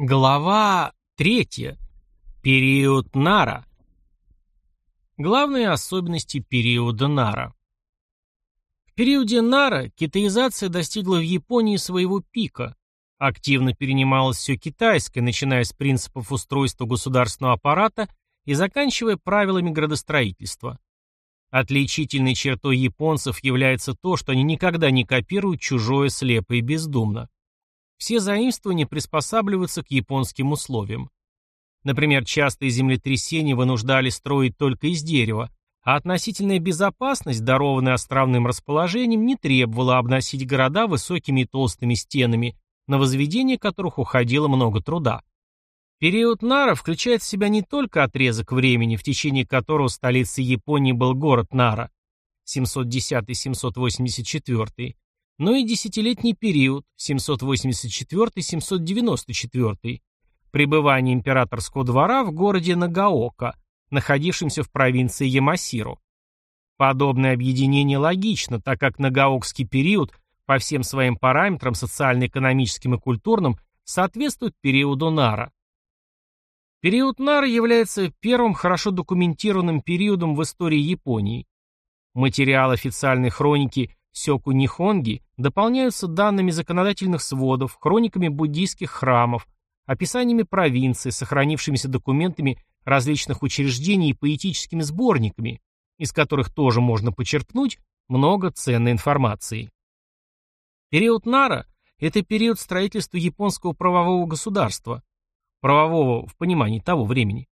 Глава третья. Период Нара. Главные особенности периода Нара. В периоде Нара китаизация достигла в Японии своего пика. Активно перенималось все китайское, начиная с принципов устройства государственного аппарата и заканчивая правилами градостроительства. Отличительной чертой японцев является то, что они никогда не копируют чужое слепо и бездумно. Все заимствования приспосабливаются к японским условиям. Например, частые землетрясения вынуждали строить только из дерева, а относительная безопасность, дарованная островным расположением, не требовала обносить города высокими и толстыми стенами, на возведение которых уходило много труда. Период Нара включает в себя не только отрезок времени, в течение которого столицей Японии был город Нара, 710-784, но и десятилетний период 784-794 пребывание императорского двора в городе Нагаока, находившемся в провинции Ямасиру. Подобное объединение логично, так как Нагаокский период по всем своим параметрам социально-экономическим и культурным соответствует периоду Нара. Период Нара является первым хорошо документированным периодом в истории Японии. Материал официальной хроники Сёку Нихонги дополняются данными законодательных сводов, хрониками буддийских храмов, описаниями провинций, сохранившимися документами различных учреждений и поэтическими сборниками, из которых тоже можно почерпнуть много ценной информации. Период Нара – это период строительства японского правового государства, правового в понимании того времени.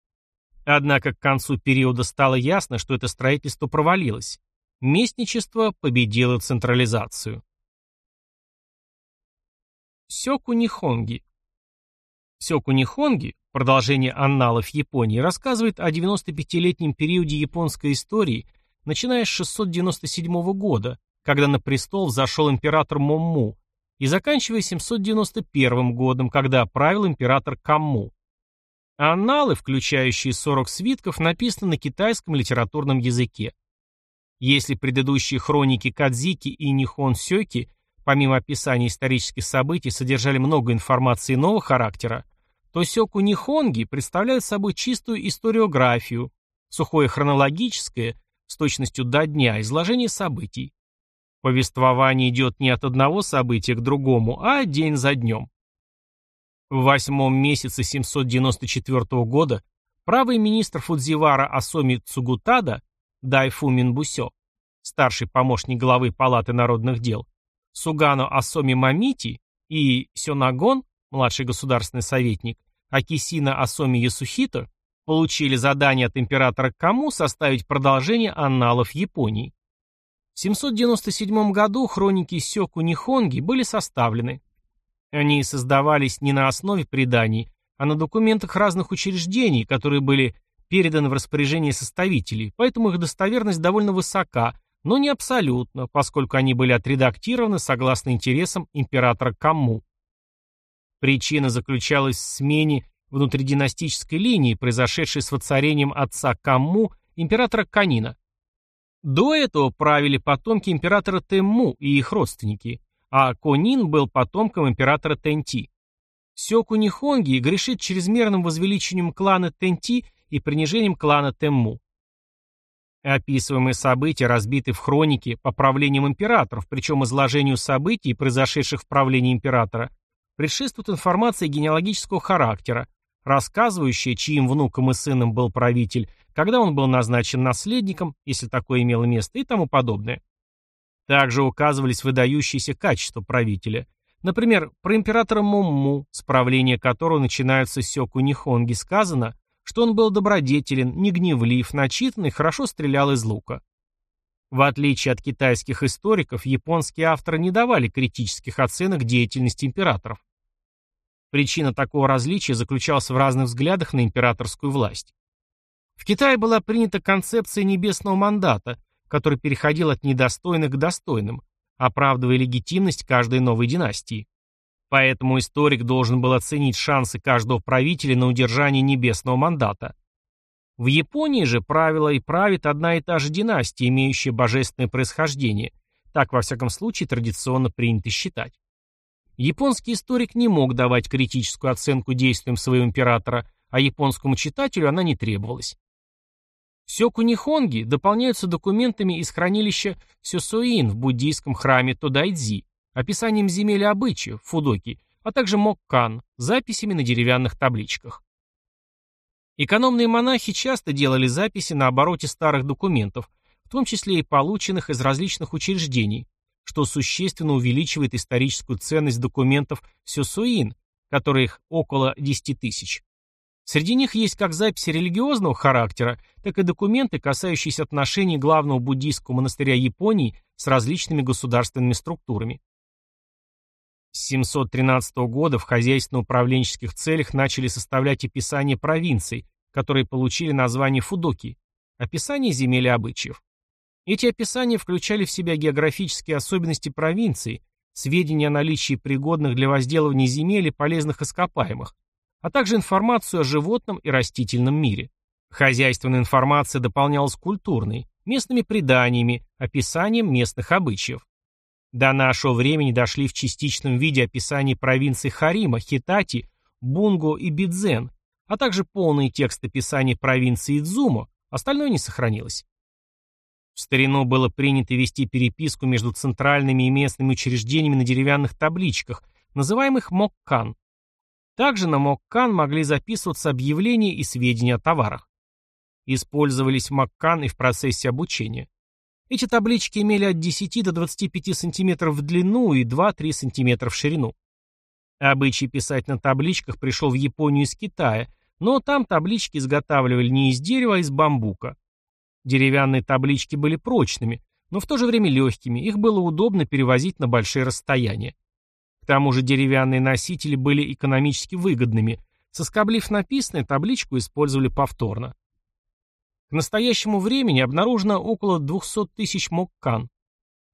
Однако к концу периода стало ясно, что это строительство провалилось, Местничество победило централизацию. Сёку Нихонги Сёку Нихонги, продолжение анналов Японии, рассказывает о 95-летнем периоде японской истории, начиная с 697 года, когда на престол взошел император Момму, и заканчивая 791 годом, когда правил император Камму. Анналы, включающие 40 свитков, написаны на китайском литературном языке. Если предыдущие хроники Кадзики и Нихон Сёки, помимо описания исторических событий, содержали много информации нового характера, то Сёку Нихонги представляют собой чистую историографию, сухое хронологическое, с точностью до дня, изложение событий. Повествование идет не от одного события к другому, а день за днем. В восьмом месяце 794 года правый министр Фудзивара Асоми Цугутада Дайфу Минбусё, старший помощник главы Палаты народных дел, Сугано Асоми Мамити и Сёнагон, младший государственный советник, Акисина Асоми Ясухито получили задание от императора Каму составить продолжение анналов Японии. В 797 году хроники Сёку Нихонги были составлены. Они создавались не на основе преданий, а на документах разных учреждений, которые были переданы в распоряжение составителей, поэтому их достоверность довольно высока, но не абсолютно, поскольку они были отредактированы согласно интересам императора Камму. Причина заключалась в смене внутридинастической линии, произошедшей с воцарением отца Камму, императора Канина. До этого правили потомки императора Темму и их родственники, а Конин был потомком императора Тенти. Сёку Нихонги грешит чрезмерным возвеличением клана Тенти и принижением клана Темму. Описываемые события разбиты в хронике по правлениям императоров, причем изложению событий, произошедших в правлении императора, предшествует информация генеалогического характера, рассказывающая, чьим внуком и сыном был правитель, когда он был назначен наследником, если такое имело место, и тому подобное. Также указывались выдающиеся качества правителя. Например, про императора Момму, с правления которого начинаются сёку Нихонги, сказано, что он был добродетелен, не гневлив, начитанный, хорошо стрелял из лука. В отличие от китайских историков, японские авторы не давали критических оценок деятельности императоров. Причина такого различия заключалась в разных взглядах на императорскую власть. В Китае была принята концепция небесного мандата, который переходил от недостойных к достойным, оправдывая легитимность каждой новой династии. Поэтому историк должен был оценить шансы каждого правителя на удержание небесного мандата. В Японии же правила и правит одна и та же династия, имеющая божественное происхождение. Так, во всяком случае, традиционно принято считать. Японский историк не мог давать критическую оценку действиям своего императора, а японскому читателю она не требовалась. Сёку Нихонги дополняются документами из хранилища Сёсуин в буддийском храме Тодайдзи, описанием земель и обычаев, Фудоки, а также Моккан, записями на деревянных табличках. Экономные монахи часто делали записи на обороте старых документов, в том числе и полученных из различных учреждений, что существенно увеличивает историческую ценность документов Сёсуин, которых около 10 тысяч. Среди них есть как записи религиозного характера, так и документы, касающиеся отношений главного буддийского монастыря Японии с различными государственными структурами. С 713 года в хозяйственно-управленческих целях начали составлять описания провинций, которые получили название Фудоки, описание земель и обычаев. Эти описания включали в себя географические особенности провинции, сведения о наличии пригодных для возделывания земель и полезных ископаемых, а также информацию о животном и растительном мире. Хозяйственная информация дополнялась культурной, местными преданиями, описанием местных обычаев. До нашего времени дошли в частичном виде описания провинций Харима, Хитати, Бунго и Бидзен, а также полный текст описания провинции Идзумо, остальное не сохранилось. В старину было принято вести переписку между центральными и местными учреждениями на деревянных табличках, называемых моккан. Также на Моккан могли записываться объявления и сведения о товарах. Использовались Маккан и в процессе обучения. Эти таблички имели от 10 до 25 см в длину и 2-3 см в ширину. Обычай писать на табличках пришел в Японию из Китая, но там таблички изготавливали не из дерева, а из бамбука. Деревянные таблички были прочными, но в то же время легкими, их было удобно перевозить на большие расстояния. К тому же деревянные носители были экономически выгодными. Соскоблив написанное, табличку использовали повторно. К настоящему времени обнаружено около 200 тысяч моккан.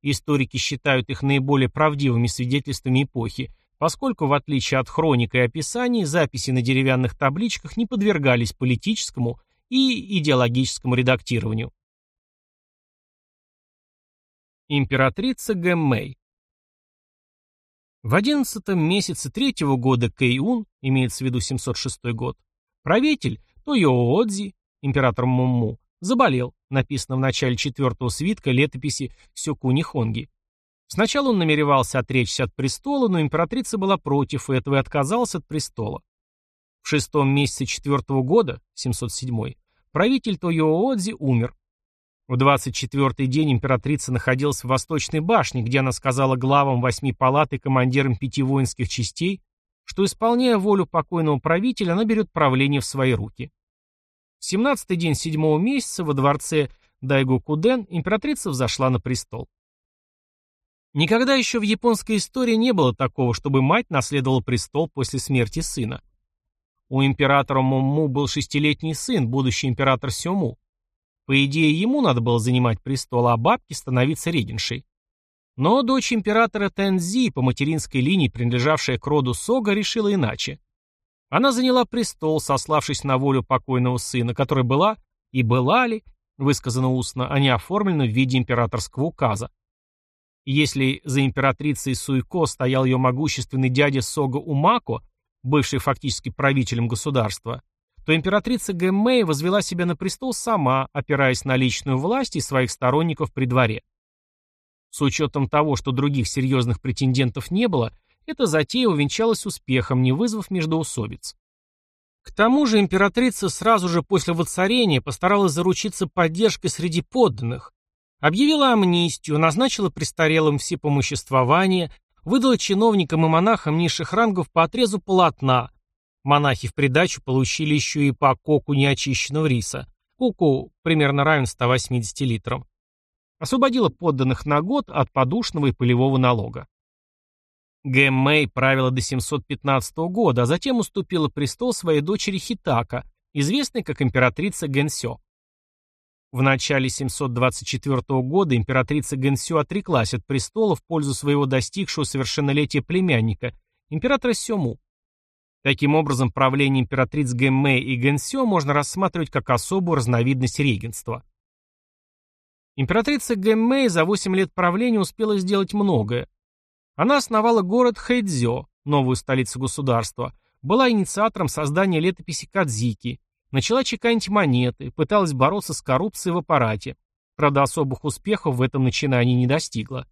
Историки считают их наиболее правдивыми свидетельствами эпохи, поскольку, в отличие от хроник и описаний, записи на деревянных табличках не подвергались политическому и идеологическому редактированию. Императрица Гэммэй в одиннадцатом месяце третьего года Кэйун, имеется в виду 706 год, правитель Тойоодзи, император Мумму, заболел, написано в начале четвертого свитка летописи Сёкуни Хонги. Сначала он намеревался отречься от престола, но императрица была против этого и отказалась от престола. В шестом месяце четвертого года, 707 правитель Тойоодзи умер. В 24-й день императрица находилась в Восточной башне, где она сказала главам восьми палат и командирам пяти воинских частей, что, исполняя волю покойного правителя, она берет правление в свои руки. В 17-й день седьмого месяца во дворце Дайгокуден императрица взошла на престол. Никогда еще в японской истории не было такого, чтобы мать наследовала престол после смерти сына. У императора Момму был шестилетний сын, будущий император Сёму. По идее, ему надо было занимать престол, а бабке становиться регеншей. Но дочь императора Тензи, по материнской линии, принадлежавшая к роду Сога, решила иначе. Она заняла престол, сославшись на волю покойного сына, которая была, и была ли, высказана устно, а не оформлена в виде императорского указа. Если за императрицей Суйко стоял ее могущественный дядя Сога Умако, бывший фактически правителем государства, то императрица Гэммэй возвела себя на престол сама, опираясь на личную власть и своих сторонников при дворе. С учетом того, что других серьезных претендентов не было, эта затея увенчалась успехом, не вызвав междоусобиц. К тому же императрица сразу же после воцарения постаралась заручиться поддержкой среди подданных, объявила амнистию, назначила престарелым всепомоществование, выдала чиновникам и монахам низших рангов по отрезу полотна, Монахи в придачу получили еще и по коку неочищенного риса. Коку примерно равен 180 литрам. Освободила подданных на год от подушного и полевого налога. Гэм Мэй правила до 715 года, а затем уступила престол своей дочери Хитака, известной как императрица Гэнсё. В начале 724 года императрица Гэнсё отреклась от престола в пользу своего достигшего совершеннолетия племянника, императора Сёму. Таким образом, правление императриц Гэммэй и Гэнсё можно рассматривать как особую разновидность регенства. Императрица Гэммэй за 8 лет правления успела сделать многое. Она основала город Хэйдзё, новую столицу государства, была инициатором создания летописи Кадзики, начала чеканить монеты, пыталась бороться с коррупцией в аппарате, правда особых успехов в этом начинании не достигла.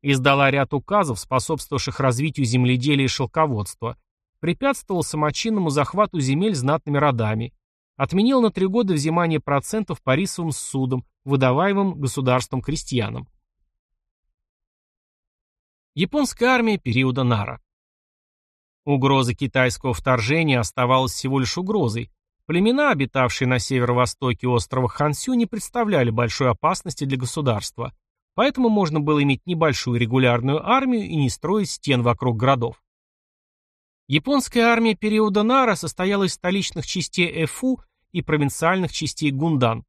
Издала ряд указов, способствовавших развитию земледелия и шелководства, препятствовал самочинному захвату земель знатными родами, отменил на три года взимание процентов по рисовым судам, выдаваемым государством крестьянам. Японская армия периода Нара Угроза китайского вторжения оставалась всего лишь угрозой. Племена, обитавшие на северо-востоке острова Хансю, не представляли большой опасности для государства, поэтому можно было иметь небольшую регулярную армию и не строить стен вокруг городов. Японская армия периода Нара состояла из столичных частей Эфу и провинциальных частей Гундан.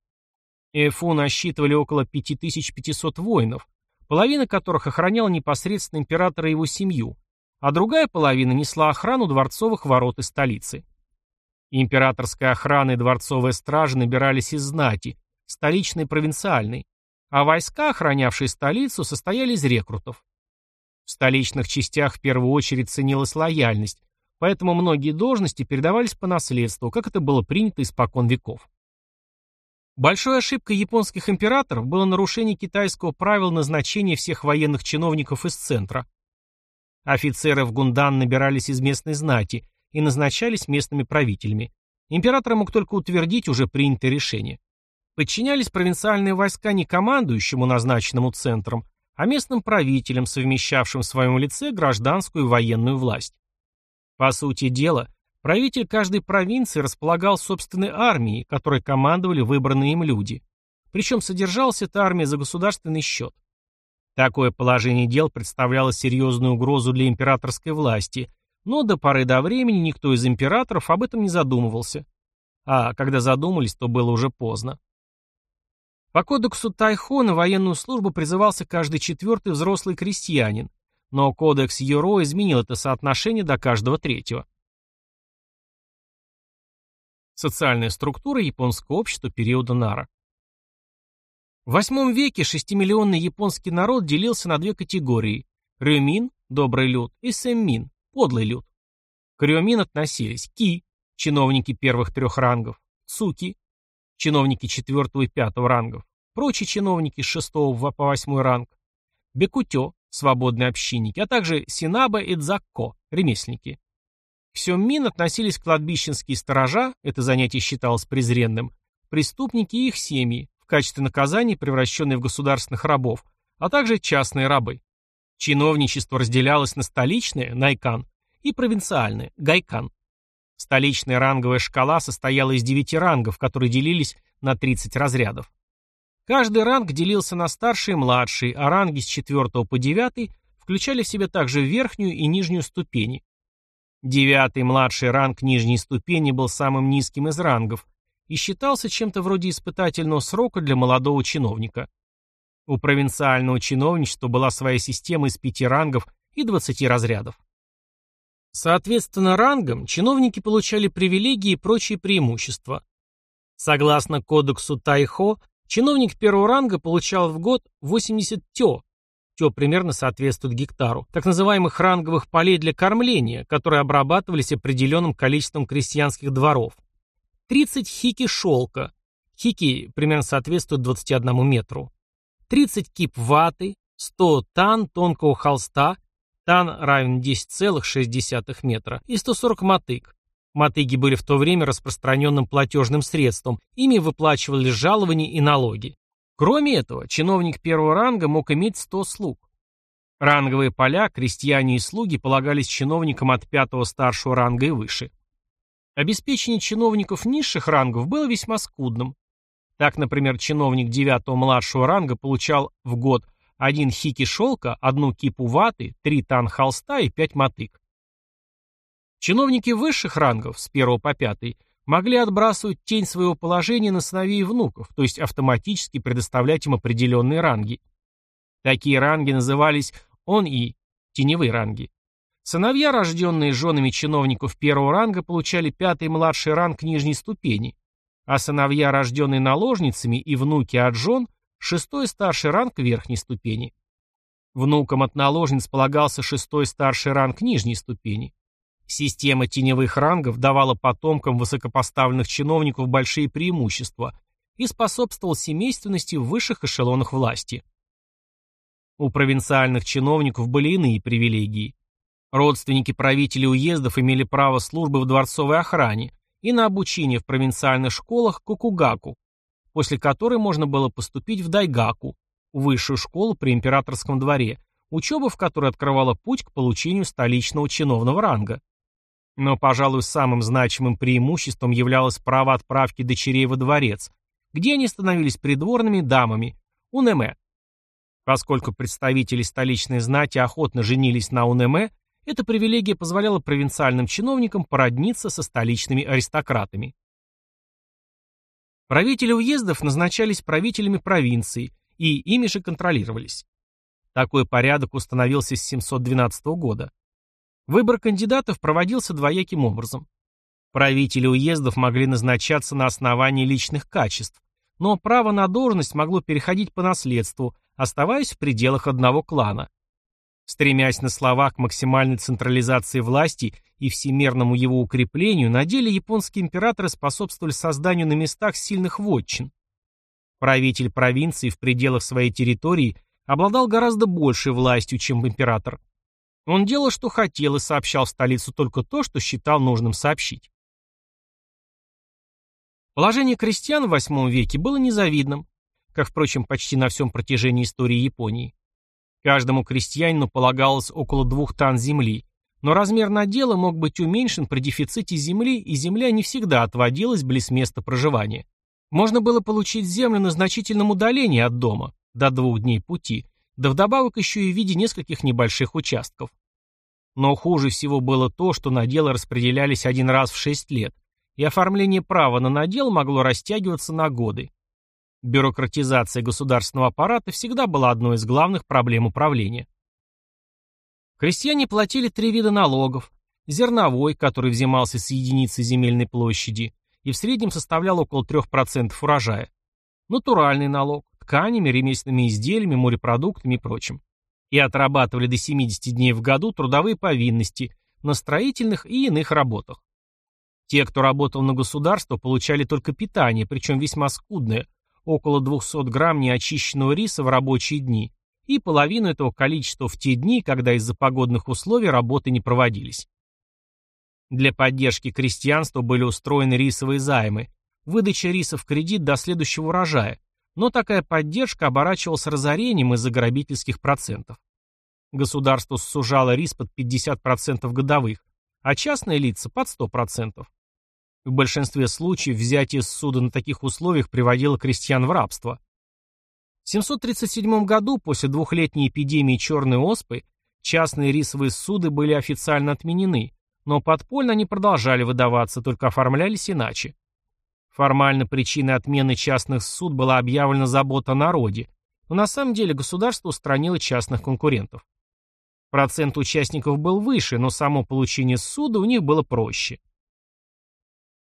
Эфу насчитывали около 5500 воинов, половина которых охраняла непосредственно императора и его семью, а другая половина несла охрану дворцовых ворот и столицы. Императорская охрана и дворцовая стража набирались из знати, столичной и провинциальной, а войска, охранявшие столицу, состояли из рекрутов. В столичных частях в первую очередь ценилась лояльность, поэтому многие должности передавались по наследству, как это было принято испокон веков. Большой ошибкой японских императоров было нарушение китайского правила назначения всех военных чиновников из центра – Офицеры в Гундан набирались из местной знати и назначались местными правителями. Император мог только утвердить уже принятое решение. Подчинялись провинциальные войска не командующему назначенному центром, а местным правителям, совмещавшим в своем лице гражданскую и военную власть. По сути дела, правитель каждой провинции располагал собственной армией, которой командовали выбранные им люди. Причем содержалась эта армия за государственный счет. Такое положение дел представляло серьезную угрозу для императорской власти, но до поры до времени никто из императоров об этом не задумывался. А когда задумались, то было уже поздно. По кодексу Тайхо на военную службу призывался каждый четвертый взрослый крестьянин, но кодекс Юро изменил это соотношение до каждого третьего. Социальная структура японского общества периода Нара. В VIII веке шестимиллионный японский народ делился на две категории – рюмин – добрый люд, и сэммин – подлый люд. К рюмин относились ки – чиновники первых трех рангов, цуки – чиновники четвертого и пятого рангов, прочие чиновники с шестого по восьмой ранг, бекутё – свободные общинники, а также синаба и дзакко – ремесленники. К сёммин относились кладбищенские сторожа, это занятие считалось презренным, преступники и их семьи, качестве наказания превращенные в государственных рабов, а также частные рабы. Чиновничество разделялось на столичное, найкан, и провинциальное, гайкан. Столичная ранговая шкала состояла из девяти рангов, которые делились на 30 разрядов. Каждый ранг делился на старший и младший, а ранги с 4 по 9 включали в себя также верхнюю и нижнюю ступени. Девятый младший ранг нижней ступени был самым низким из рангов, и считался чем-то вроде испытательного срока для молодого чиновника. У провинциального чиновничества была своя система из пяти рангов и двадцати разрядов. Соответственно рангам чиновники получали привилегии и прочие преимущества. Согласно кодексу Тайхо, чиновник первого ранга получал в год 80 тё, тё примерно соответствует гектару, так называемых ранговых полей для кормления, которые обрабатывались определенным количеством крестьянских дворов. 30 хики шелка. Хики примерно соответствуют 21 метру. 30 кип ваты, 100 тан тонкого холста, тан равен 10,6 метра, и 140 мотык. Мотыги были в то время распространенным платежным средством, ими выплачивались жалования и налоги. Кроме этого, чиновник первого ранга мог иметь 100 слуг. Ранговые поля, крестьяне и слуги полагались чиновникам от пятого старшего ранга и выше. Обеспечение чиновников низших рангов было весьма скудным. Так, например, чиновник девятого младшего ранга получал в год один хики шелка, одну кипу ваты, три тан холста и пять мотык. Чиновники высших рангов, с первого по пятый, могли отбрасывать тень своего положения на сыновей и внуков, то есть автоматически предоставлять им определенные ранги. Такие ранги назывались он-и, теневые ранги. Сыновья, рожденные женами чиновников первого ранга, получали пятый младший ранг нижней ступени, а сыновья, рожденные наложницами и внуки от жен, шестой старший ранг верхней ступени. Внукам от наложниц полагался шестой старший ранг нижней ступени. Система теневых рангов давала потомкам высокопоставленных чиновников большие преимущества и способствовал семейственности в высших эшелонах власти. У провинциальных чиновников были иные привилегии. Родственники правителей уездов имели право службы в дворцовой охране и на обучение в провинциальных школах Кокугаку, после которой можно было поступить в Дайгаку, высшую школу при императорском дворе, учеба в которой открывала путь к получению столичного чиновного ранга. Но, пожалуй, самым значимым преимуществом являлось право отправки дочерей во дворец, где они становились придворными дамами, унеме. Поскольку представители столичной знати охотно женились на унеме, эта привилегия позволяла провинциальным чиновникам породниться со столичными аристократами. Правители уездов назначались правителями провинций и ими же контролировались. Такой порядок установился с 712 года. Выбор кандидатов проводился двояким образом. Правители уездов могли назначаться на основании личных качеств, но право на должность могло переходить по наследству, оставаясь в пределах одного клана. Стремясь на словах к максимальной централизации власти и всемирному его укреплению, на деле японские императоры способствовали созданию на местах сильных вотчин. Правитель провинции в пределах своей территории обладал гораздо большей властью, чем император. Он делал, что хотел, и сообщал в столицу только то, что считал нужным сообщить. Положение крестьян в VIII веке было незавидным, как, впрочем, почти на всем протяжении истории Японии. Каждому крестьянину полагалось около двух тан земли, но размер надела мог быть уменьшен при дефиците земли, и земля не всегда отводилась близ места проживания. Можно было получить землю на значительном удалении от дома, до двух дней пути, да вдобавок еще и в виде нескольких небольших участков. Но хуже всего было то, что наделы распределялись один раз в шесть лет, и оформление права на надел могло растягиваться на годы. Бюрократизация государственного аппарата всегда была одной из главных проблем управления. Крестьяне платили три вида налогов. Зерновой, который взимался с единицы земельной площади и в среднем составлял около 3% урожая. Натуральный налог, тканями, ремесленными изделиями, морепродуктами и прочим. И отрабатывали до 70 дней в году трудовые повинности на строительных и иных работах. Те, кто работал на государство, получали только питание, причем весьма скудное, около 200 грамм неочищенного риса в рабочие дни и половину этого количества в те дни, когда из-за погодных условий работы не проводились. Для поддержки крестьянства были устроены рисовые займы, выдача риса в кредит до следующего урожая, но такая поддержка оборачивалась разорением из-за грабительских процентов. Государство сужало рис под 50% годовых, а частные лица под 100%. В большинстве случаев взятие суда на таких условиях приводило крестьян в рабство. В 737 году, после двухлетней эпидемии черной оспы, частные рисовые суды были официально отменены, но подпольно они продолжали выдаваться, только оформлялись иначе. Формально причиной отмены частных суд была объявлена забота о народе, но на самом деле государство устранило частных конкурентов. Процент участников был выше, но само получение суда у них было проще.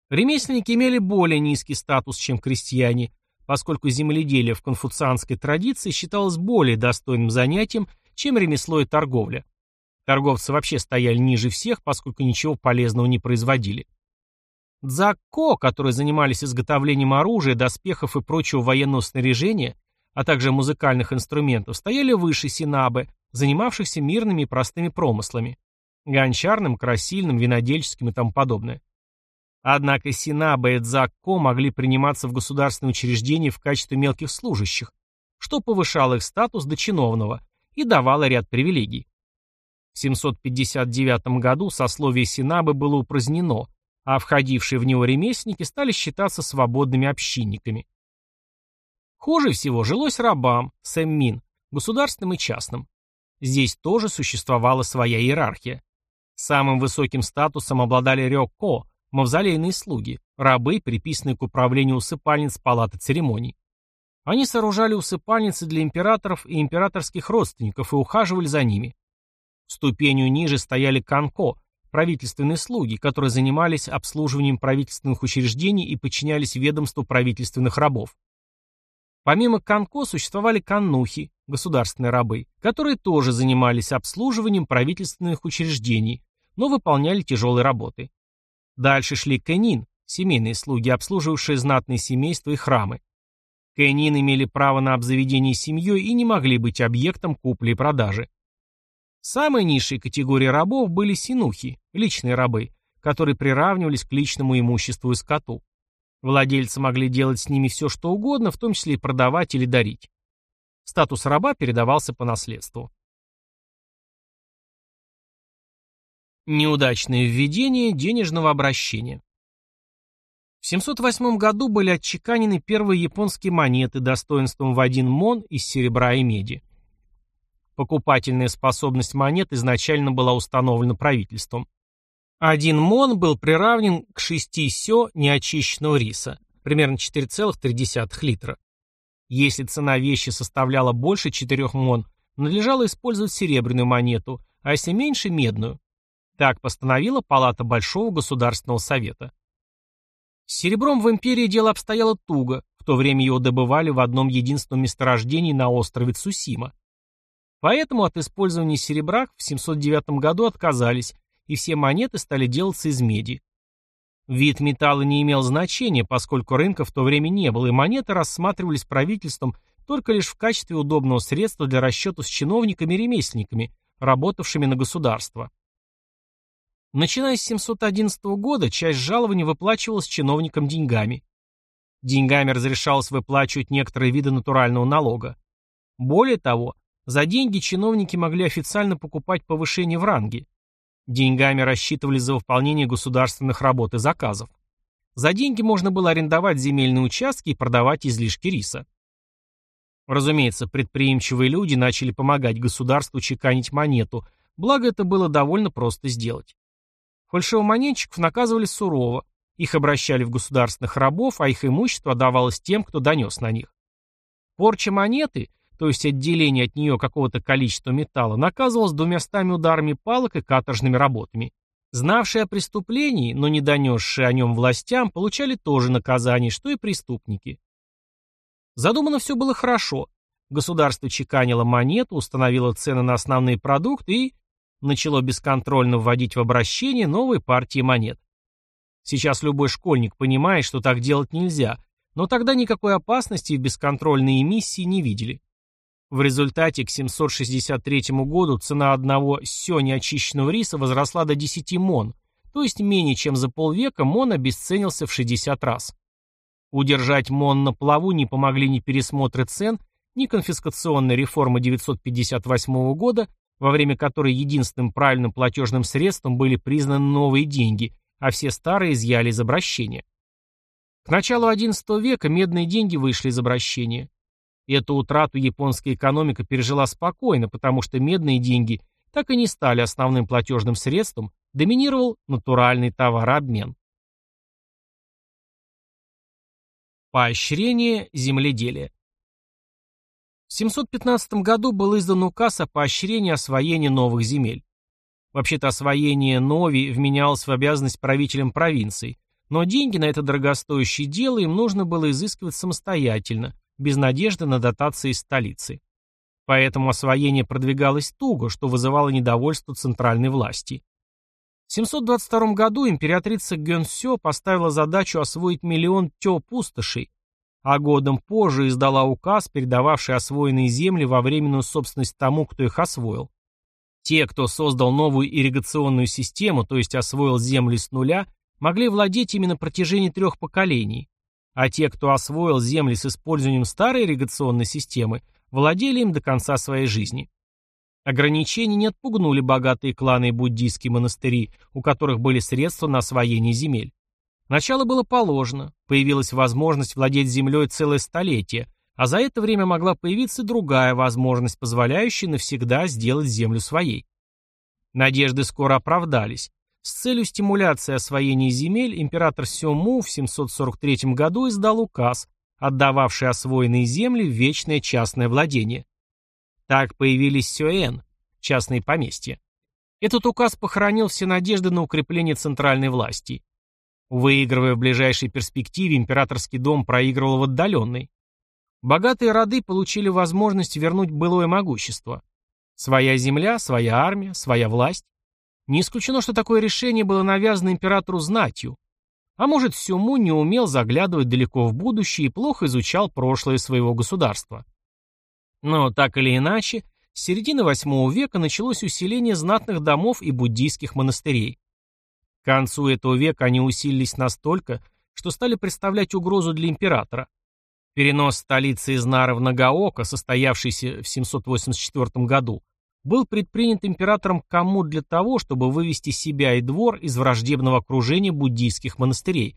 Ремесленники имели более низкий статус, чем крестьяне, поскольку земледелие в конфуцианской традиции считалось более достойным занятием, чем ремесло и торговля. Торговцы вообще стояли ниже всех, поскольку ничего полезного не производили. Дзакко, которые занимались изготовлением оружия, доспехов и прочего военного снаряжения, а также музыкальных инструментов, стояли выше синабы, занимавшихся мирными и простыми промыслами – гончарным, красильным, винодельческим и тому подобное. Однако Синаба и Дзакко могли приниматься в государственные учреждения в качестве мелких служащих, что повышало их статус до чиновного и давало ряд привилегий. В 759 году сословие Синабы было упразднено, а входившие в него ремесленники стали считаться свободными общинниками. Хуже всего жилось рабам, сэммин, государственным и частным. Здесь тоже существовала своя иерархия. Самым высоким статусом обладали рёкко, Мавзолейные слуги, рабы, приписанные к управлению усыпальниц палаты церемоний. Они сооружали усыпальницы для императоров и императорских родственников и ухаживали за ними. Ступенью ниже стояли канко, правительственные слуги, которые занимались обслуживанием правительственных учреждений и подчинялись ведомству правительственных рабов. Помимо канко существовали каннухи, государственные рабы, которые тоже занимались обслуживанием правительственных учреждений, но выполняли тяжелые работы. Дальше шли кэнин, семейные слуги, обслуживавшие знатные семейства и храмы. Кэнин имели право на обзаведение семьей и не могли быть объектом купли и продажи. Самой низшей категорией рабов были синухи, личные рабы, которые приравнивались к личному имуществу и скоту. Владельцы могли делать с ними все, что угодно, в том числе и продавать или дарить. Статус раба передавался по наследству. Неудачное введение денежного обращения. В 708 году были отчеканены первые японские монеты достоинством в один мон из серебра и меди. Покупательная способность монет изначально была установлена правительством. Один мон был приравнен к 6 сё неочищенного риса, примерно 4,3 литра. Если цена вещи составляла больше 4 мон, надлежало использовать серебряную монету, а если меньше – медную. Так постановила Палата Большого Государственного Совета. С серебром в империи дело обстояло туго, в то время его добывали в одном единственном месторождении на острове Цусима. Поэтому от использования серебра в 709 году отказались, и все монеты стали делаться из меди. Вид металла не имел значения, поскольку рынка в то время не было, и монеты рассматривались правительством только лишь в качестве удобного средства для расчета с чиновниками и ремесленниками, работавшими на государство. Начиная с 711 года, часть жалования выплачивалась чиновникам деньгами. Деньгами разрешалось выплачивать некоторые виды натурального налога. Более того, за деньги чиновники могли официально покупать повышение в ранге. Деньгами рассчитывались за выполнение государственных работ и заказов. За деньги можно было арендовать земельные участки и продавать излишки риса. Разумеется, предприимчивые люди начали помогать государству чеканить монету, благо это было довольно просто сделать. Фальшивомонетчиков наказывали сурово, их обращали в государственных рабов, а их имущество отдавалось тем, кто донес на них. Порча монеты, то есть отделение от нее какого-то количества металла, наказывалось двумястами ударами палок и каторжными работами. Знавшие о преступлении, но не донесшие о нем властям, получали тоже наказание, что и преступники. Задумано все было хорошо. Государство чеканило монету, установило цены на основные продукты и начало бесконтрольно вводить в обращение новые партии монет. Сейчас любой школьник понимает, что так делать нельзя, но тогда никакой опасности в бесконтрольной эмиссии не видели. В результате к 763 году цена одного сё неочищенного риса возросла до 10 мон, то есть менее чем за полвека мон обесценился в 60 раз. Удержать мон на плаву не помогли ни пересмотры цен, ни конфискационная реформа 958 года, во время которой единственным правильным платежным средством были признаны новые деньги, а все старые изъяли из обращения. К началу XI века медные деньги вышли из обращения. Эту утрату японская экономика пережила спокойно, потому что медные деньги так и не стали основным платежным средством, доминировал натуральный товарообмен. Поощрение земледелия в 715 году был издан указ о поощрении освоения новых земель. Вообще-то освоение нови вменялось в обязанность правителям провинций, но деньги на это дорогостоящее дело им нужно было изыскивать самостоятельно, без надежды на дотации из столицы. Поэтому освоение продвигалось туго, что вызывало недовольство центральной власти. В 722 году императрица Гёнсё поставила задачу освоить миллион тё пустошей, а годом позже издала указ, передававший освоенные земли во временную собственность тому, кто их освоил. Те, кто создал новую ирригационную систему, то есть освоил земли с нуля, могли владеть ими на протяжении трех поколений, а те, кто освоил земли с использованием старой ирригационной системы, владели им до конца своей жизни. Ограничения не отпугнули богатые кланы и буддийские монастыри, у которых были средства на освоение земель. Начало было положено, появилась возможность владеть землей целое столетие, а за это время могла появиться другая возможность, позволяющая навсегда сделать землю своей. Надежды скоро оправдались. С целью стимуляции освоения земель император Сёму в 743 году издал указ, отдававший освоенные земли в вечное частное владение. Так появились Сёэн, частные поместья. Этот указ похоронил все надежды на укрепление центральной власти. Выигрывая в ближайшей перспективе, императорский дом проигрывал в отдаленной. Богатые роды получили возможность вернуть былое могущество. Своя земля, своя армия, своя власть. Не исключено, что такое решение было навязано императору знатью. А может, Сюму не умел заглядывать далеко в будущее и плохо изучал прошлое своего государства. Но так или иначе, с середины VIII века началось усиление знатных домов и буддийских монастырей. К концу этого века они усилились настолько, что стали представлять угрозу для императора. Перенос столицы из Нары в Нагаока, состоявшийся в 784 году, был предпринят императором Каму для того, чтобы вывести себя и двор из враждебного окружения буддийских монастырей,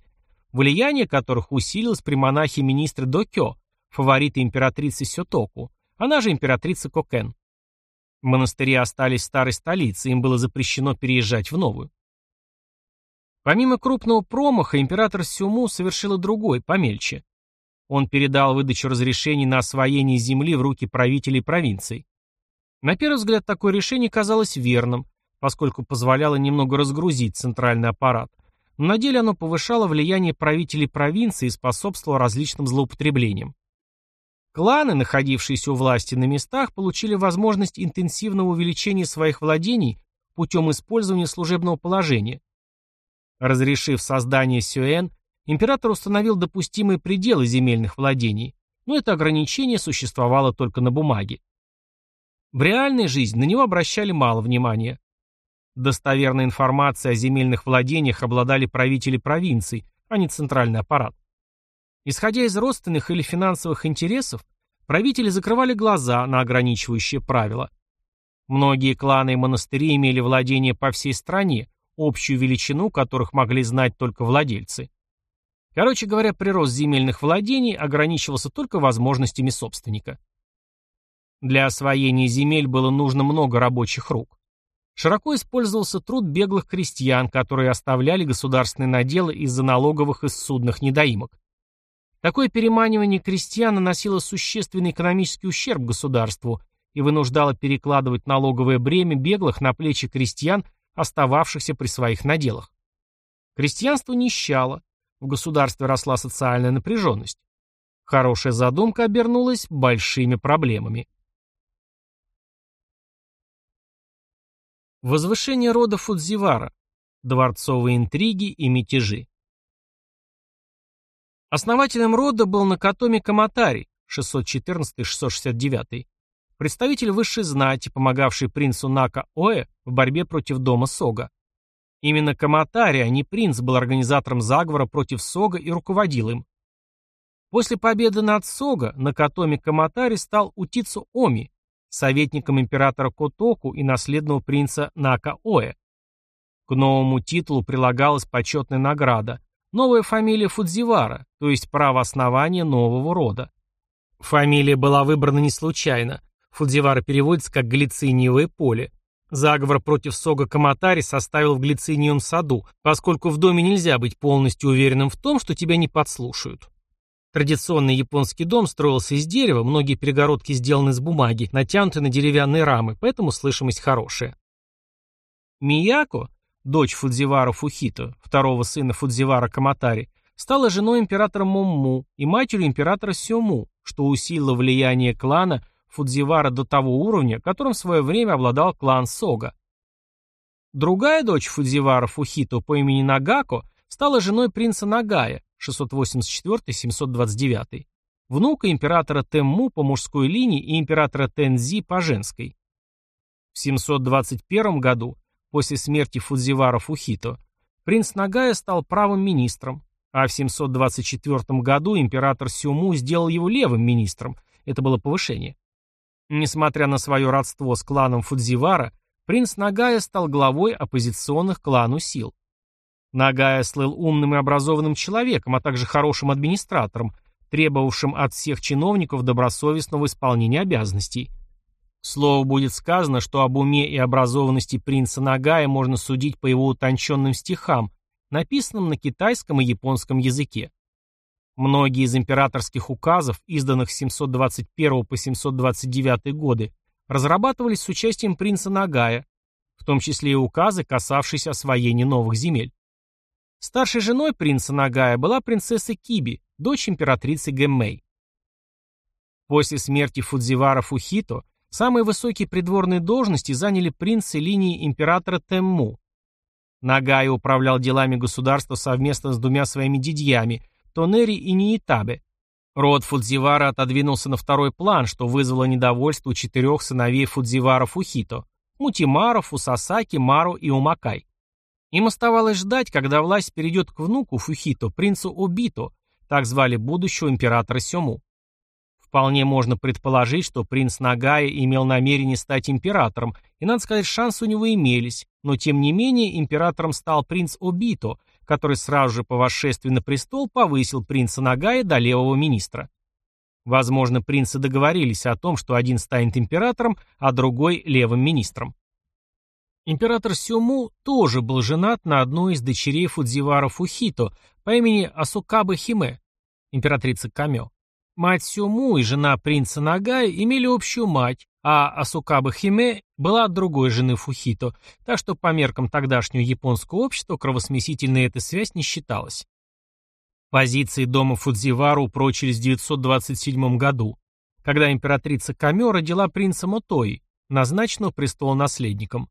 влияние которых усилилось при монахе-министре Докё, фаворите императрицы Сётоку, она же императрица Кокен. Монастыри остались в старой столице, им было запрещено переезжать в новую. Помимо крупного промаха, император Сюму совершил и другой, помельче. Он передал выдачу разрешений на освоение земли в руки правителей провинций. На первый взгляд такое решение казалось верным, поскольку позволяло немного разгрузить центральный аппарат, но на деле оно повышало влияние правителей провинции и способствовало различным злоупотреблениям. Кланы, находившиеся у власти на местах, получили возможность интенсивного увеличения своих владений путем использования служебного положения. Разрешив создание Сюэн, император установил допустимые пределы земельных владений, но это ограничение существовало только на бумаге. В реальной жизни на него обращали мало внимания. Достоверной информацией о земельных владениях обладали правители провинций, а не центральный аппарат. Исходя из родственных или финансовых интересов, правители закрывали глаза на ограничивающие правила. Многие кланы и монастыри имели владения по всей стране, общую величину которых могли знать только владельцы. Короче говоря, прирост земельных владений ограничивался только возможностями собственника. Для освоения земель было нужно много рабочих рук. Широко использовался труд беглых крестьян, которые оставляли государственные наделы из-за налоговых и судных недоимок. Такое переманивание крестьян наносило существенный экономический ущерб государству и вынуждало перекладывать налоговое бремя беглых на плечи крестьян, остававшихся при своих наделах. Крестьянство нищало, в государстве росла социальная напряженность. Хорошая задумка обернулась большими проблемами. Возвышение рода Фудзивара. Дворцовые интриги и мятежи. Основателем рода был Накатоми Каматари 614-669, представитель высшей знати, помогавший принцу Нака Оэ в борьбе против дома Сога. Именно Каматари, а не принц, был организатором заговора против Сога и руководил им. После победы над Сога Накатоми Каматари стал Утицу Оми, советником императора Котоку и наследного принца Нака Оэ. К новому титулу прилагалась почетная награда Новая фамилия Фудзивара, то есть право основания нового рода. Фамилия была выбрана не случайно. Фудзивара переводится как «глициниевое поле». Заговор против Сога Каматари составил в глициниевом саду, поскольку в доме нельзя быть полностью уверенным в том, что тебя не подслушают. Традиционный японский дом строился из дерева, многие перегородки сделаны из бумаги, натянуты на деревянные рамы, поэтому слышимость хорошая. Мияко, дочь Фудзивара Фухито, второго сына Фудзивара Каматари, стала женой императора Момму и матерью императора Сёму, что усилило влияние клана Фудзивара до того уровня, которым в свое время обладал клан Сога. Другая дочь Фудзивара Фухито по имени Нагако стала женой принца Нагая 684-729, внука императора Темму по мужской линии и императора Тензи по женской. В 721 году После смерти Фудзивара Фухито принц Нагая стал правым министром, а в 724 году император Сюму сделал его левым министром, это было повышение. Несмотря на свое родство с кланом Фудзивара, принц Нагая стал главой оппозиционных клану сил. Нагая слыл умным и образованным человеком, а также хорошим администратором, требовавшим от всех чиновников добросовестного исполнения обязанностей. Слово будет сказано, что об уме и образованности принца Нагая можно судить по его утонченным стихам, написанным на китайском и японском языке. Многие из императорских указов, изданных с 721 по 729 годы, разрабатывались с участием принца Нагая, в том числе и указы, касавшиеся освоения новых земель. Старшей женой принца Нагая была принцесса Киби, дочь императрицы Гэммэй. После смерти Фудзивара Фухито самые высокие придворные должности заняли принцы линии императора Темму. Нагай управлял делами государства совместно с двумя своими дядьями – Тонери и Ниитабе. Род Фудзивара отодвинулся на второй план, что вызвало недовольство у четырех сыновей Фудзивара Фухито – Мутимару, Фусасаки, Мару и Умакай. Им оставалось ждать, когда власть перейдет к внуку Фухито, принцу Обито, так звали будущего императора Сёму. Вполне можно предположить, что принц Нагая имел намерение стать императором, и, надо сказать, шансы у него имелись, но тем не менее императором стал принц Обито, который сразу же по восшествии на престол повысил принца Нагая до левого министра. Возможно, принцы договорились о том, что один станет императором, а другой – левым министром. Император Сюму тоже был женат на одной из дочерей Фудзивара Фухито по имени Асукабе Химе, императрица Камё. Мать Сюму и жена принца Нагая имели общую мать, а Асукаба Химе была от другой жены Фухито, так что по меркам тогдашнего японского общества кровосмесительной эта связь не считалась. Позиции дома Фудзивару упрочились в 927 году, когда императрица Камё родила принца Мотои, назначенного престолонаследником.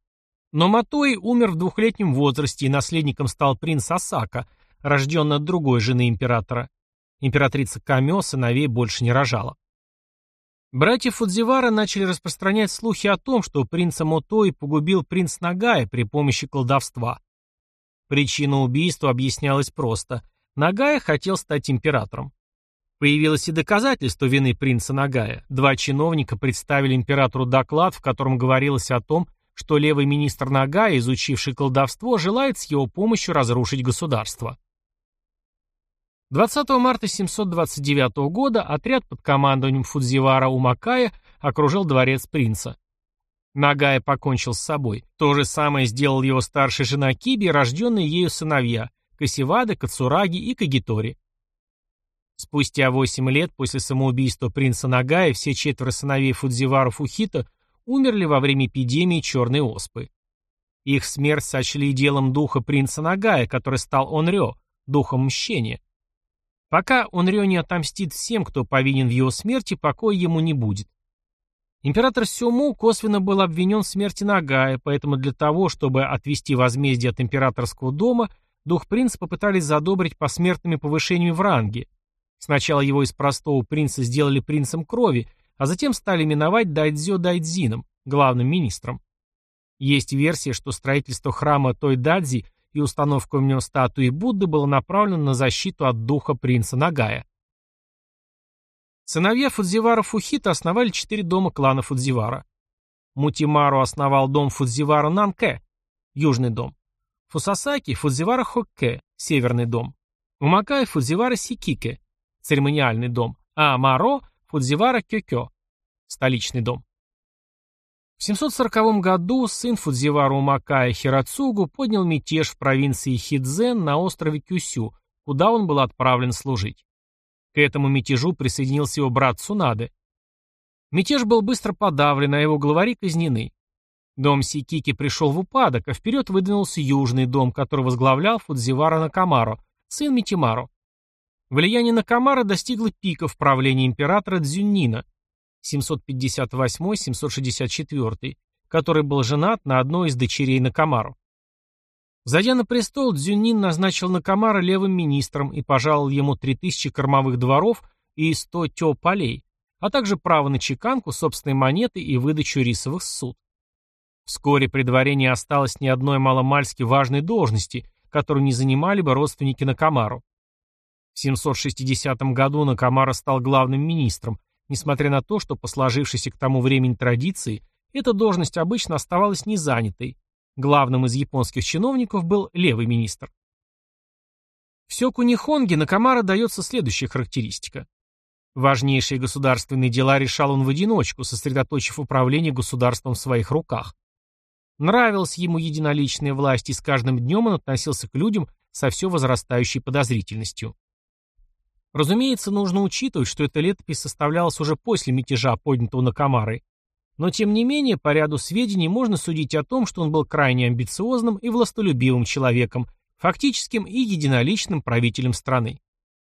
Но Матои умер в двухлетнем возрасте, и наследником стал принц Асака, рожденный от другой жены императора. Императрица Камё сыновей больше не рожала. Братья Фудзивара начали распространять слухи о том, что принца Мотои погубил принц Нагая при помощи колдовства. Причина убийства объяснялась просто. Нагая хотел стать императором. Появилось и доказательство вины принца Нагая. Два чиновника представили императору доклад, в котором говорилось о том, что левый министр Нагая, изучивший колдовство, желает с его помощью разрушить государство. 20 марта 729 года отряд под командованием Фудзивара Умакая окружил дворец принца. Нагая покончил с собой. То же самое сделал его старшая жена Киби рожденные ею сыновья Касивада, Кацураги и Кагитори. Спустя 8 лет после самоубийства принца Нагая все четверо сыновей Фудзивара Фухита умерли во время эпидемии черной оспы. Их смерть сочли делом духа принца Нагая, который стал Онрё, духом мщения. Пока Онрё не отомстит всем, кто повинен в его смерти, покоя ему не будет. Император Сюму косвенно был обвинен в смерти Нагая, поэтому для того, чтобы отвести возмездие от императорского дома, дух принца попытались задобрить посмертными повышениями в ранге. Сначала его из простого принца сделали принцем крови, а затем стали именовать Дайдзё Дайдзином, главным министром. Есть версия, что строительство храма Тойдадзи и установка в нем статуи Будды было направлено на защиту от духа принца Нагая. Сыновья Фудзивара Фухита основали четыре дома клана Фудзивара. Мутимару основал дом Фудзивара Нанке, южный дом. Фусасаки Фудзивара Хокке, северный дом. Умакай Фудзивара Сикике, церемониальный дом. А Маро Фудзивара Кёкё, столичный дом. В 740 году сын Фудзивара Умакая Хирацугу поднял мятеж в провинции Хидзен на острове Кюсю, куда он был отправлен служить. К этому мятежу присоединился его брат Сунаде. Мятеж был быстро подавлен, а его главари казнены. Дом Сикики пришел в упадок, а вперед выдвинулся южный дом, который возглавлял Фудзивара Накамаро, сын Митимаро. Влияние Накамара достигло пика в правлении императора Дзюннина 758-764, который был женат на одной из дочерей Накамару. Зайдя на престол, Дзюннин назначил Накамара левым министром и пожаловал ему 3000 кормовых дворов и 100 тё полей, а также право на чеканку собственной монеты и выдачу рисовых суд. Вскоре при дворе не осталось ни одной маломальски важной должности, которую не занимали бы родственники Накамару. В 760 году Накамара стал главным министром, несмотря на то, что по сложившейся к тому времени традиции эта должность обычно оставалась незанятой. Главным из японских чиновников был левый министр. В Сёку Нихонге Накамара дается следующая характеристика. Важнейшие государственные дела решал он в одиночку, сосредоточив управление государством в своих руках. Нравилась ему единоличная власть, и с каждым днем он относился к людям со все возрастающей подозрительностью. Разумеется, нужно учитывать, что эта летопись составлялась уже после мятежа, поднятого на Камары. Но тем не менее, по ряду сведений можно судить о том, что он был крайне амбициозным и властолюбивым человеком, фактическим и единоличным правителем страны.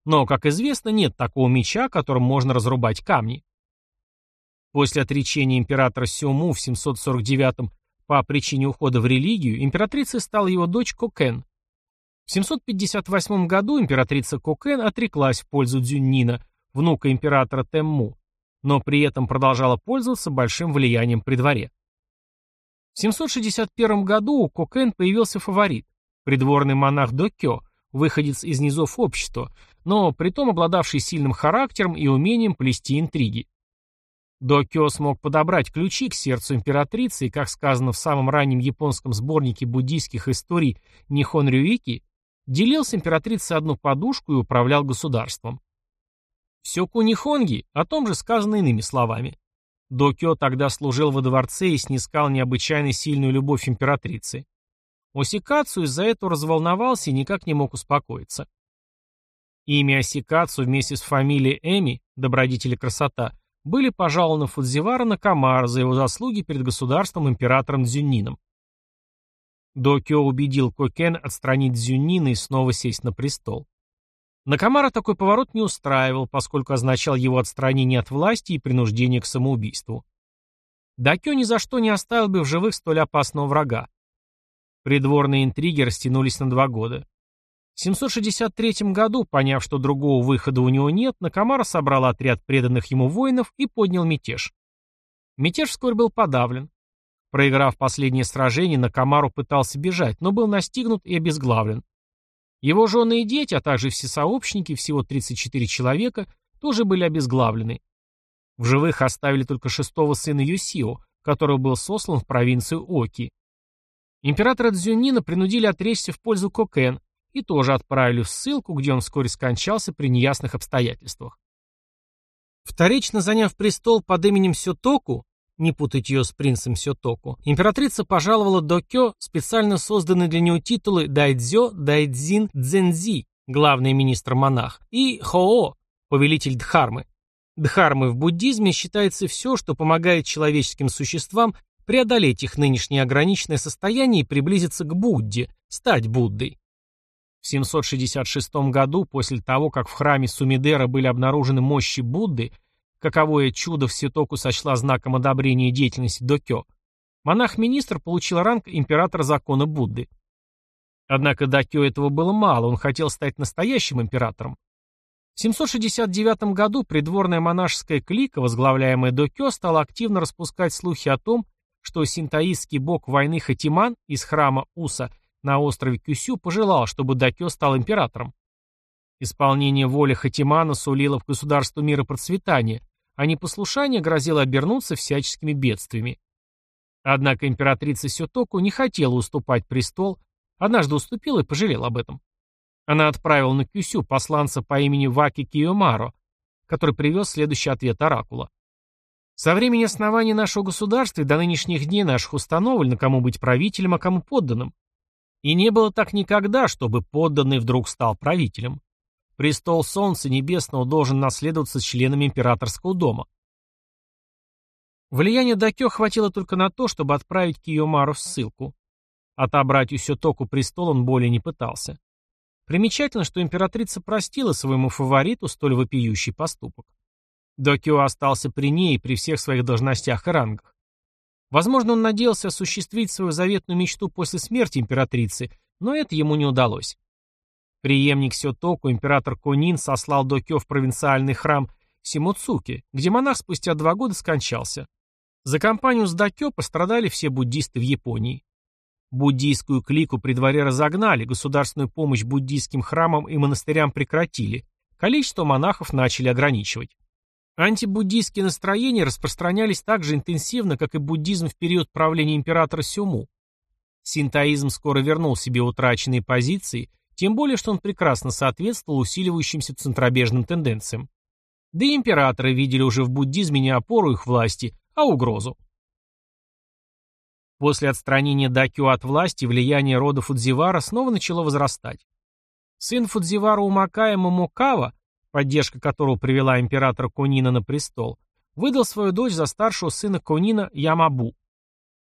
Но, как известно, нет такого меча, которым можно разрубать камни. После отречения императора Сёму в 749 по причине ухода в религию императрицей стала его дочь Кокен. В 758 году императрица Кокен отреклась в пользу Дзюннина, внука императора Темму, но при этом продолжала пользоваться большим влиянием при дворе. В 761 году у Кокен появился фаворит, придворный монах Докё, выходец из низов общества, но притом обладавший сильным характером и умением плести интриги. Докё смог подобрать ключи к сердцу императрицы и, как сказано в самом раннем японском сборнике буддийских историй Нихон Рюики, делил с императрицей одну подушку и управлял государством. Все Кунихонги о том же сказано иными словами. Докё тогда служил во дворце и снискал необычайно сильную любовь императрицы. Осикацу из-за этого разволновался и никак не мог успокоиться. Имя Осикацу вместе с фамилией Эми, добродетели красота, были пожалованы Фудзивара на Камара за его заслуги перед государством императором Дзюнином. Докё убедил Кокен отстранить Дзюнина и снова сесть на престол. Накамара такой поворот не устраивал, поскольку означал его отстранение от власти и принуждение к самоубийству. Дакё ни за что не оставил бы в живых столь опасного врага. Придворные интриги растянулись на два года. В 763 году, поняв, что другого выхода у него нет, Накамара собрал отряд преданных ему воинов и поднял мятеж. Мятеж вскоре был подавлен. Проиграв последнее сражение, Накамару пытался бежать, но был настигнут и обезглавлен. Его жены и дети, а также все сообщники, всего 34 человека, тоже были обезглавлены. В живых оставили только шестого сына Юсио, который был сослан в провинцию Оки. Императора Дзюнина принудили отречься в пользу Кокен и тоже отправили в ссылку, где он вскоре скончался при неясных обстоятельствах. Вторично заняв престол под именем Сётоку, не путать ее с принцем Сётоку, императрица пожаловала Докё специально созданные для него титулы Дайдзё, Дайдзин, Дзензи, главный министр-монах, и Хоо, повелитель Дхармы. Дхармой в буддизме считается все, что помогает человеческим существам преодолеть их нынешнее ограниченное состояние и приблизиться к Будде, стать Буддой. В 766 году, после того, как в храме Сумидера были обнаружены мощи Будды, каковое чудо в Ситоку сочла знаком одобрения деятельности Докё, монах-министр получил ранг императора закона Будды. Однако Докё этого было мало, он хотел стать настоящим императором. В 769 году придворная монашеская клика, возглавляемая Докё, стала активно распускать слухи о том, что синтаистский бог войны Хатиман из храма Уса на острове Кюсю пожелал, чтобы Дакё стал императором. Исполнение воли Хатимана сулило в государству мира процветание, а непослушание грозило обернуться всяческими бедствиями. Однако императрица Сётоку не хотела уступать престол, однажды уступила и пожалела об этом. Она отправила на Кюсю посланца по имени Ваки Киомаро, который привез следующий ответ Оракула. Со времени основания нашего государства и до нынешних дней наших установлено, кому быть правителем, а кому подданным. И не было так никогда, чтобы подданный вдруг стал правителем. Престол Солнца Небесного должен наследоваться членами императорского дома. Влияние Дакё хватило только на то, чтобы отправить Киомару в ссылку. Отобрать у Сётоку престол он более не пытался. Примечательно, что императрица простила своему фавориту столь вопиющий поступок. Докио остался при ней при всех своих должностях и рангах. Возможно, он надеялся осуществить свою заветную мечту после смерти императрицы, но это ему не удалось. Приемник Сётоку, император Конин, сослал Докио в провинциальный храм Симуцуки, где монах спустя два года скончался. За компанию с Докё пострадали все буддисты в Японии. Буддийскую клику при дворе разогнали, государственную помощь буддийским храмам и монастырям прекратили, количество монахов начали ограничивать. Антибуддийские настроения распространялись так же интенсивно, как и буддизм в период правления императора Сюму. Синтоизм скоро вернул себе утраченные позиции, тем более, что он прекрасно соответствовал усиливающимся центробежным тенденциям. Да и императоры видели уже в буддизме не опору их власти, а угрозу. После отстранения Дакю от власти влияние рода Фудзивара снова начало возрастать. Сын Фудзивара Умакая Момокава поддержка которого привела императора Конина на престол, выдал свою дочь за старшего сына Конина Ямабу.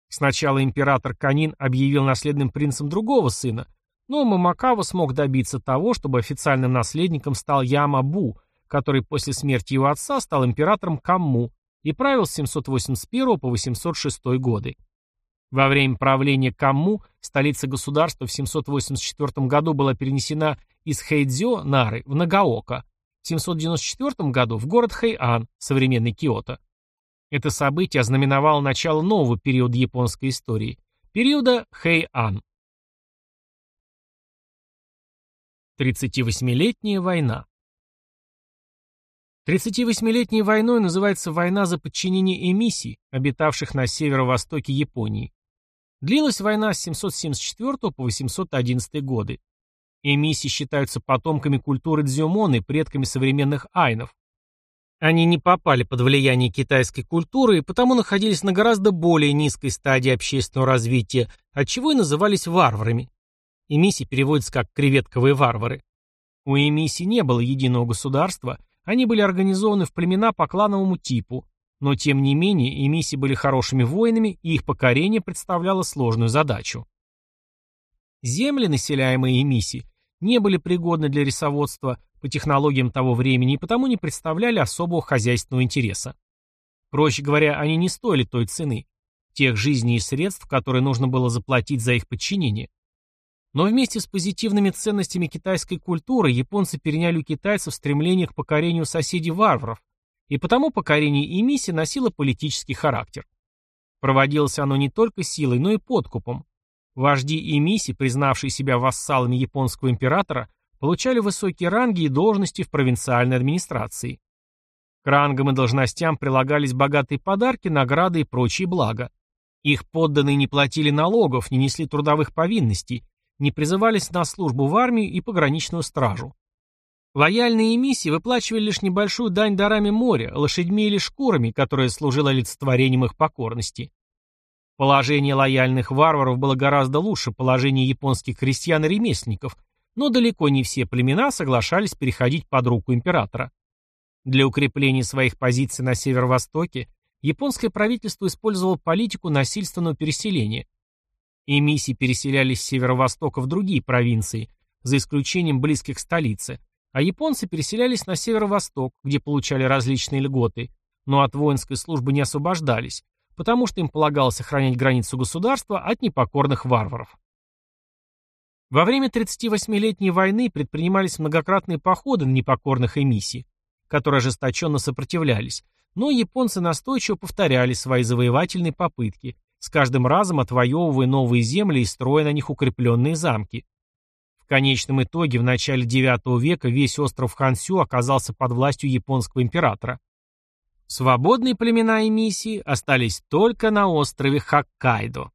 Сначала император Конин объявил наследным принцем другого сына, но Момокава смог добиться того, чтобы официальным наследником стал Ямабу, который после смерти его отца стал императором Камму, и правил с 781 по 806 годы. Во время правления Камму столица государства в 784 году была перенесена из Хэйдзё, Нары, в Нагаока, в 794 году в город Хэйан, современный Киото. Это событие ознаменовало начало нового периода японской истории, периода Хэйан. 38-летняя война 38-летней войной называется война за подчинение эмиссий, обитавших на северо-востоке Японии. Длилась война с 774 по 811 годы. Эмиссии считаются потомками культуры дзюмон и предками современных айнов. Они не попали под влияние китайской культуры и потому находились на гораздо более низкой стадии общественного развития, отчего и назывались варварами. Эмиссии переводятся как «креветковые варвары». У эмиссий не было единого государства, они были организованы в племена по клановому типу, но тем не менее эмиссии были хорошими воинами, и их покорение представляло сложную задачу. Земли, населяемые эмиссии, не были пригодны для рисоводства по технологиям того времени и потому не представляли особого хозяйственного интереса. Проще говоря, они не стоили той цены, тех жизней и средств, которые нужно было заплатить за их подчинение. Но вместе с позитивными ценностями китайской культуры японцы переняли у китайцев стремление к покорению соседей-варваров, и потому покорение эмиссии носило политический характер. Проводилось оно не только силой, но и подкупом. Вожди и миссии, признавшие себя вассалами японского императора, получали высокие ранги и должности в провинциальной администрации. К рангам и должностям прилагались богатые подарки, награды и прочие блага. Их подданные не платили налогов, не несли трудовых повинностей, не призывались на службу в армию и пограничную стражу. Лояльные миссии выплачивали лишь небольшую дань дарами моря, лошадьми или шкурами, которая служила олицетворением их покорности. Положение лояльных варваров было гораздо лучше положения японских крестьян и ремесленников, но далеко не все племена соглашались переходить под руку императора. Для укрепления своих позиций на северо-востоке японское правительство использовало политику насильственного переселения. Эмиссии переселялись с северо-востока в другие провинции, за исключением близких к столице, а японцы переселялись на северо-восток, где получали различные льготы, но от воинской службы не освобождались, потому что им полагалось охранять границу государства от непокорных варваров. Во время 38-летней войны предпринимались многократные походы на непокорных эмиссий, которые ожесточенно сопротивлялись, но японцы настойчиво повторяли свои завоевательные попытки, с каждым разом отвоевывая новые земли и строя на них укрепленные замки. В конечном итоге в начале IX века весь остров Хансю оказался под властью японского императора. Свободные племена эмиссии остались только на острове Хоккайдо.